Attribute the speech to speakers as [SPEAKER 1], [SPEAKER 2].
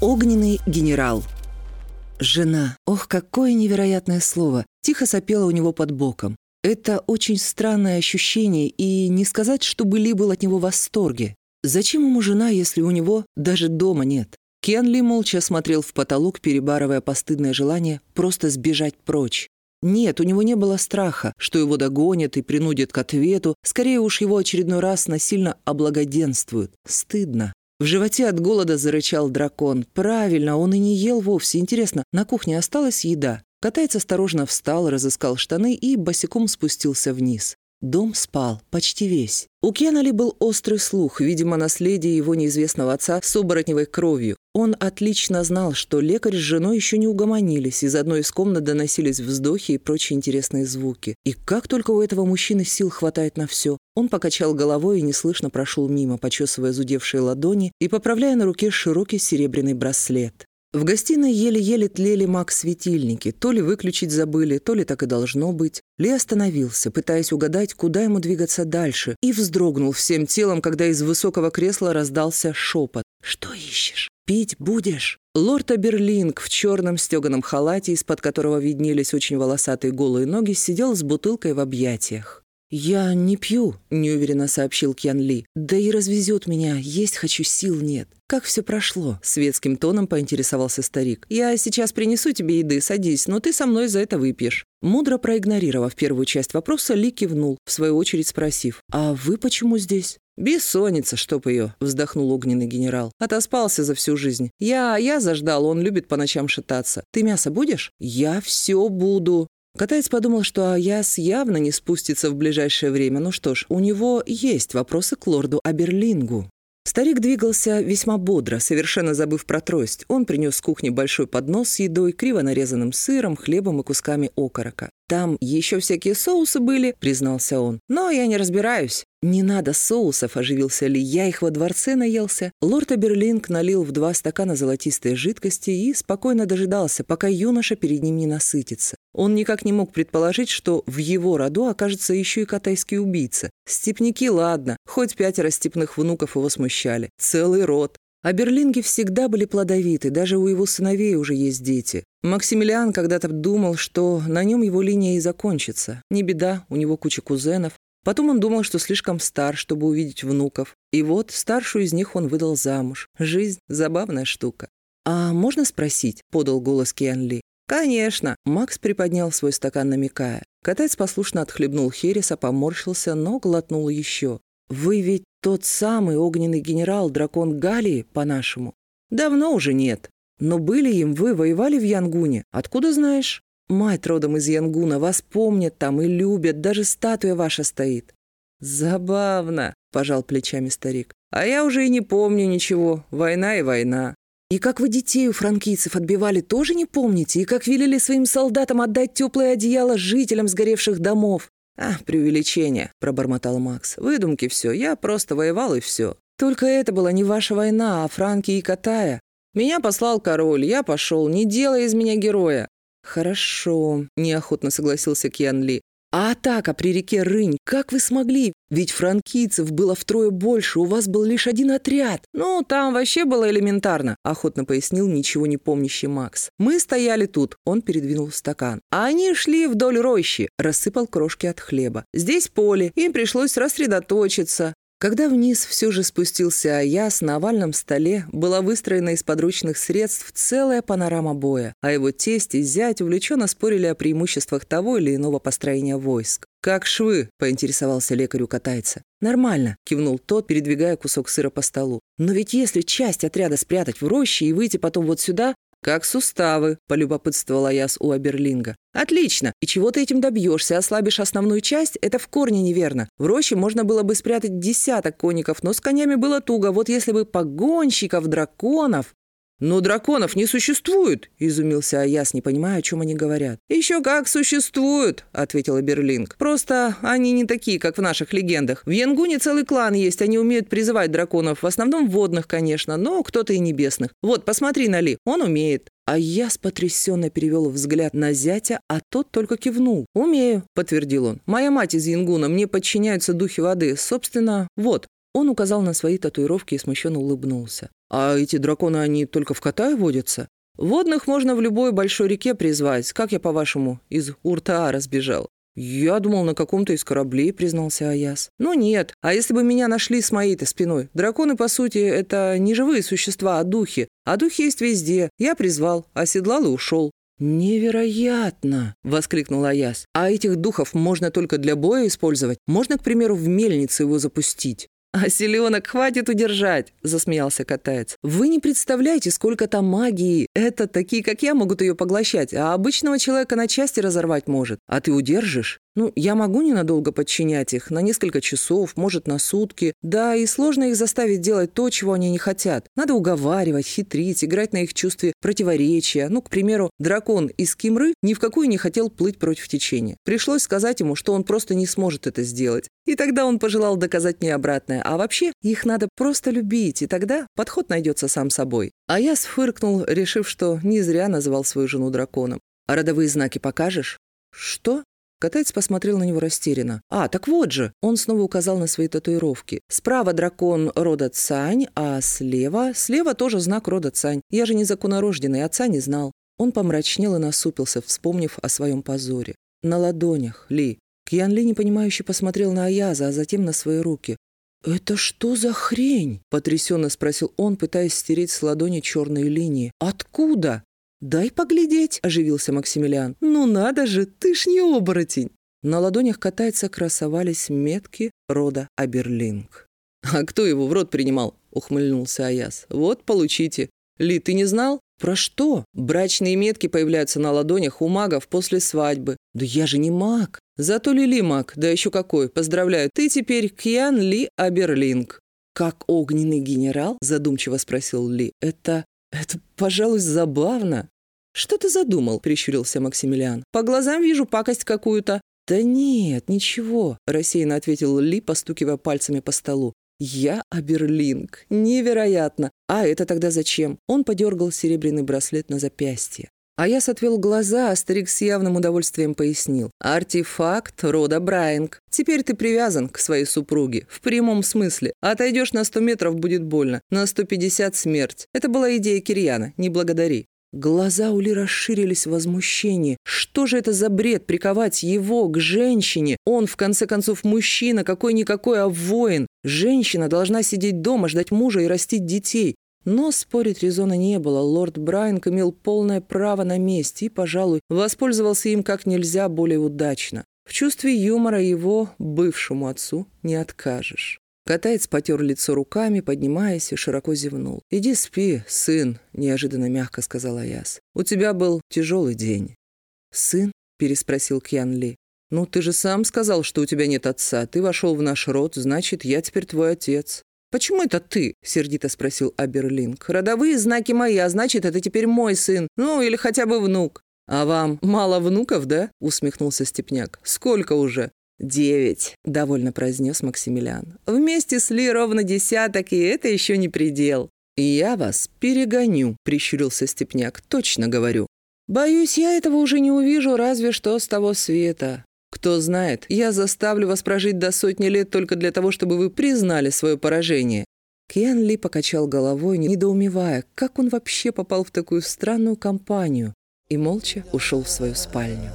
[SPEAKER 1] Огненный генерал. Жена. Ох, какое невероятное слово. Тихо сопела у него под боком. Это очень странное ощущение, и не сказать, чтобы Ли был от него в восторге. Зачем ему жена, если у него даже дома нет? Кен Ли молча смотрел в потолок, перебарывая постыдное желание просто сбежать прочь. Нет, у него не было страха, что его догонят и принудят к ответу. Скорее уж его очередной раз насильно облагоденствуют. Стыдно. В животе от голода зарычал дракон. Правильно, он и не ел вовсе. Интересно, на кухне осталась еда? Катаец осторожно встал, разыскал штаны и босиком спустился вниз. Дом спал, почти весь. У Кеннели был острый слух, видимо, наследие его неизвестного отца с оборотневой кровью. Он отлично знал, что лекарь с женой еще не угомонились, из одной из комнат доносились вздохи и прочие интересные звуки. И как только у этого мужчины сил хватает на все. Он покачал головой и неслышно прошел мимо, почесывая зудевшие ладони и поправляя на руке широкий серебряный браслет. В гостиной еле-еле тлели маг-светильники. То ли выключить забыли, то ли так и должно быть. Ли остановился, пытаясь угадать, куда ему двигаться дальше, и вздрогнул всем телом, когда из высокого кресла раздался шепот. «Что ищешь? Пить будешь?» Лорд Аберлинг в черном стеганом халате, из-под которого виднелись очень волосатые голые ноги, сидел с бутылкой в объятиях. «Я не пью», — неуверенно сообщил Кьян Ли. «Да и развезет меня, есть хочу, сил нет». «Как все прошло?» — светским тоном поинтересовался старик. «Я сейчас принесу тебе еды, садись, но ты со мной за это выпьешь». Мудро проигнорировав первую часть вопроса, Ли кивнул, в свою очередь спросив. «А вы почему здесь?» «Бессонница, чтоб ее», — вздохнул огненный генерал. «Отоспался за всю жизнь. Я, я заждал, он любит по ночам шататься. Ты мясо будешь?» «Я все буду», Катаец подумал, что Аяс явно не спустится в ближайшее время. Ну что ж, у него есть вопросы к лорду Аберлингу. Старик двигался весьма бодро, совершенно забыв про трость. Он принес с кухни большой поднос с едой, криво нарезанным сыром, хлебом и кусками окорока. «Там еще всякие соусы были», — признался он. «Но я не разбираюсь». «Не надо соусов», — оживился Ли. «Я их во дворце наелся». Лорд Аберлинг налил в два стакана золотистой жидкости и спокойно дожидался, пока юноша перед ним не насытится. Он никак не мог предположить, что в его роду окажется еще и катайский убийца. Степники, ладно, хоть пятеро степных внуков его смущали. Целый род. А берлинги всегда были плодовиты, даже у его сыновей уже есть дети. Максимилиан когда-то думал, что на нем его линия и закончится. Не беда, у него куча кузенов. Потом он думал, что слишком стар, чтобы увидеть внуков. И вот старшую из них он выдал замуж. Жизнь — забавная штука. «А можно спросить?» — подал голос Киан Ли. «Конечно!» — Макс приподнял свой стакан, намекая. Катец послушно отхлебнул Хереса, поморщился, но глотнул еще. «Вы ведь тот самый огненный генерал, дракон Галии, по-нашему?» «Давно уже нет. Но были им вы, воевали в Янгуне. Откуда знаешь?» «Мать родом из Янгуна, вас помнят там и любят, даже статуя ваша стоит». «Забавно», — пожал плечами старик. «А я уже и не помню ничего. Война и война. И как вы детей у франкийцев отбивали, тоже не помните? И как велели своим солдатам отдать теплое одеяло жителям сгоревших домов? «А, преувеличение», — пробормотал Макс. «Выдумки все. Я просто воевал, и все. Только это была не ваша война, а Франки и Катая. Меня послал король, я пошел. Не делай из меня героя». «Хорошо», — неохотно согласился Кьян Ли. А атака при реке Рынь, как вы смогли? Ведь франкийцев было втрое больше, у вас был лишь один отряд. Ну, там вообще было элементарно, охотно пояснил ничего не помнящий Макс. Мы стояли тут, он передвинул стакан. А они шли вдоль рощи, рассыпал крошки от хлеба. Здесь поле, им пришлось рассредоточиться. Когда вниз все же спустился Аяс, на овальном столе была выстроена из подручных средств целая панорама боя, а его тесть и зять увлеченно спорили о преимуществах того или иного построения войск. «Как швы?» — поинтересовался лекарь у катайца. «Нормально», — кивнул тот, передвигая кусок сыра по столу. «Но ведь если часть отряда спрятать в роще и выйти потом вот сюда, «Как суставы», — полюбопытствовала я с у. «Отлично. И чего ты этим добьешься? Ослабишь основную часть? Это в корне неверно. В роще можно было бы спрятать десяток конников, но с конями было туго. Вот если бы погонщиков, драконов...» «Но драконов не существует!» — изумился Аяс, не понимая, о чем они говорят. «Еще как существуют!» — ответила Берлинг. «Просто они не такие, как в наших легендах. В Янгуне целый клан есть, они умеют призывать драконов, в основном водных, конечно, но кто-то и небесных. Вот, посмотри на Ли, он умеет». А я потрясенно перевел взгляд на зятя, а тот только кивнул. «Умею», — подтвердил он. «Моя мать из Янгуна, мне подчиняются духи воды. Собственно, вот». Он указал на свои татуировки и смущенно улыбнулся. «А эти драконы, они только в Катае водятся?» «Водных можно в любой большой реке призвать. Как я, по-вашему, из Уртаа разбежал?» «Я думал, на каком-то из кораблей», — признался Аяс. «Ну нет. А если бы меня нашли с моей-то спиной? Драконы, по сути, это не живые существа, а духи. А духи есть везде. Я призвал, оседлал и ушел. «Невероятно!» — воскликнул Аяс. «А этих духов можно только для боя использовать? Можно, к примеру, в мельницу его запустить?» «А селенок хватит удержать!» — засмеялся катаец. «Вы не представляете, сколько там магии! Это такие, как я, могут ее поглощать, а обычного человека на части разорвать может. А ты удержишь?» Ну, я могу ненадолго подчинять их, на несколько часов, может, на сутки. Да, и сложно их заставить делать то, чего они не хотят. Надо уговаривать, хитрить, играть на их чувстве противоречия. Ну, к примеру, дракон из Кимры ни в какую не хотел плыть против течения. Пришлось сказать ему, что он просто не сможет это сделать. И тогда он пожелал доказать мне обратное. А вообще, их надо просто любить, и тогда подход найдется сам собой. А я сфыркнул, решив, что не зря называл свою жену драконом. «А родовые знаки покажешь?» «Что?» Катаец посмотрел на него растерянно. «А, так вот же!» Он снова указал на свои татуировки. «Справа дракон рода Цань, а слева... Слева тоже знак рода Цань. Я же не законорожденный, отца не знал». Он помрачнел и насупился, вспомнив о своем позоре. «На ладонях, Ли». Кьян Ли непонимающе посмотрел на Аяза, а затем на свои руки. «Это что за хрень?» — потрясенно спросил он, пытаясь стереть с ладони черные линии. «Откуда?» «Дай поглядеть», — оживился Максимилиан. «Ну надо же, ты ж не оборотень!» На ладонях катайца красовались метки рода Аберлинг. «А кто его в рот принимал?» — ухмыльнулся Аяс. «Вот, получите. Ли, ты не знал?» «Про что? Брачные метки появляются на ладонях у магов после свадьбы». «Да я же не маг!» «Зато Лили маг, да еще какой! Поздравляю, ты теперь Кьян Ли Аберлинг». «Как огненный генерал?» – задумчиво спросил Ли. «Это «Это, пожалуй, забавно». «Что ты задумал?» – прищурился Максимилиан. «По глазам вижу пакость какую-то». «Да нет, ничего», – рассеянно ответил Ли, постукивая пальцами по столу. «Я Аберлинг. Невероятно! А это тогда зачем?» Он подергал серебряный браслет на запястье. А я отвел глаза, а старик с явным удовольствием пояснил. «Артефакт рода Брайанг. Теперь ты привязан к своей супруге. В прямом смысле. Отойдешь на сто метров, будет больно. На сто пятьдесят смерть. Это была идея Кирьяна. Не благодари». Глаза Ули расширились в возмущении. Что же это за бред приковать его к женщине? Он, в конце концов, мужчина, какой-никакой, а воин. Женщина должна сидеть дома, ждать мужа и растить детей. Но спорить резона не было. Лорд Брайанг имел полное право на месть и, пожалуй, воспользовался им как нельзя более удачно. В чувстве юмора его бывшему отцу не откажешь. Катаец потер лицо руками, поднимаясь, и широко зевнул. «Иди спи, сын», — неожиданно мягко сказала Яс. «У тебя был тяжелый день». «Сын?» — переспросил Кьян Ли. «Ну, ты же сам сказал, что у тебя нет отца. Ты вошел в наш род, значит, я теперь твой отец». «Почему это ты?» — сердито спросил Аберлинг. «Родовые знаки мои, а значит, это теперь мой сын. Ну, или хотя бы внук». «А вам мало внуков, да?» — усмехнулся Степняк. «Сколько уже?» «Девять», — довольно произнес Максимилиан. «Вместе с Ли ровно десяток, и это еще не предел». «Я вас перегоню», — прищурился Степняк. «Точно говорю». «Боюсь, я этого уже не увижу, разве что с того света. Кто знает, я заставлю вас прожить до сотни лет только для того, чтобы вы признали свое поражение». Киан Ли покачал головой, недоумевая, как он вообще попал в такую странную компанию, и молча ушел в свою спальню.